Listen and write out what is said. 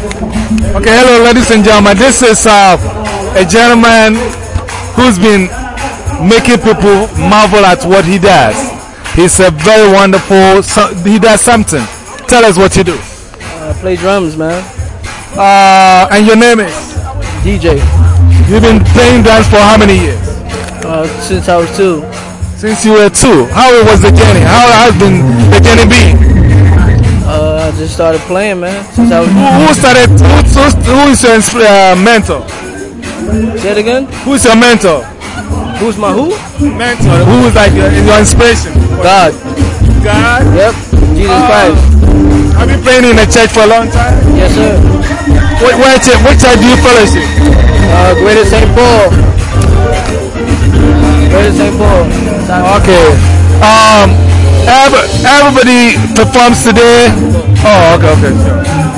Okay, hello, ladies and gentlemen. This is uh, a gentleman who's been making people marvel at what he does. He's a very wonderful, so, he does something. Tell us what you do. I play drums, man. Uh, and your name is? DJ. You've been playing drums for how many years? Uh, since I was two. Since you were two. How was the journey? How has been the journey been? Just started playing, man. Since I was. Who, who started? Who, who is your uh, mentor? Say it again. Who's your mentor? Who's my who? Mentor. Who is like your, your inspiration? God. God. Yep. Jesus Uh, Christ. Have you playing in the church for a long time? Yes, sir. What, where church, what church do you fellowship? Uh, Greater St. Paul. Greater St. Paul. Okay. Um, everybody performs today. Oh, okay, okay.